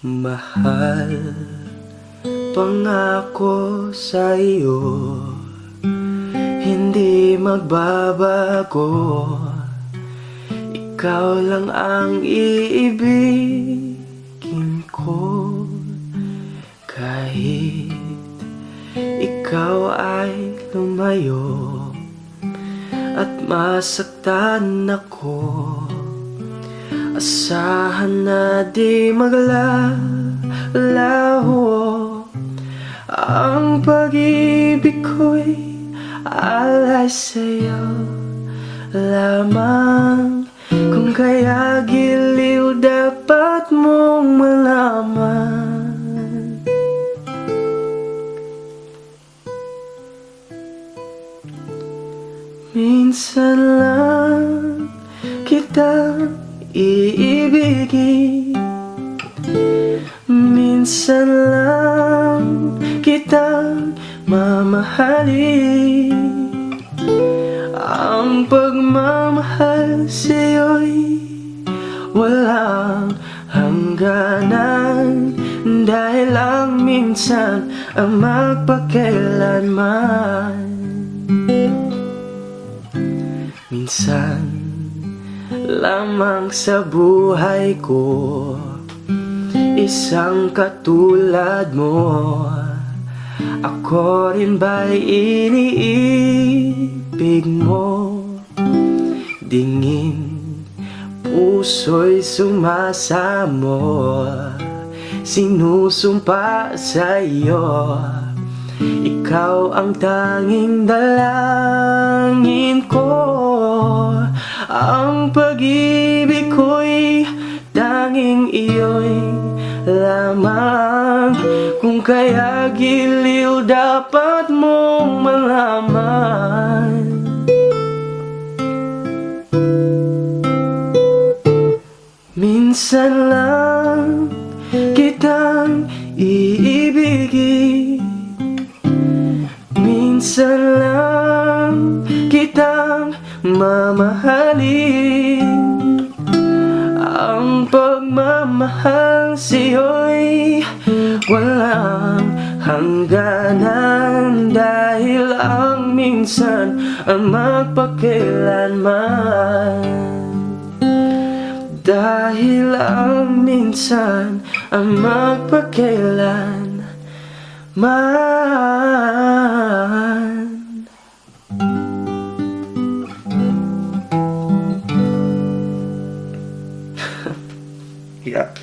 mahal Pangako sa iyo. Hindi magbabago. Ikaw lang ang iibigin ko. Kahit ikaw ay lumayo At masaktan ako Asahan na di maglalaho. Ang pag-ibig ko'y alay sa'yo. Lamang kung kaya giliw dapat mong malaman. Minsan lang kita iibigin Minsan lang kita mamahalin. Ang pagmamahal sa'yo'y walang hangganan. Dahil lang minsan ang magpakailanman. Minsan lamang sa buhay ko. Isang katulad mo. Ako rin ba'y iniibig mo? Dingin puso'y sumasamo. Sinusumpa sa iyo Ikaw ang tanging dalangin ko Ang pag-ibig ko'y tanging iyo'y lamang. Kung kaya giliw dapat mong malaman. Minsan lang kitang iibigin mamahalin Ang pagmamahal sa'yo'y walang hangganan Dahil ang minsan ang magpakailanman. Dahil ang minsan ang magpakailan Yeah.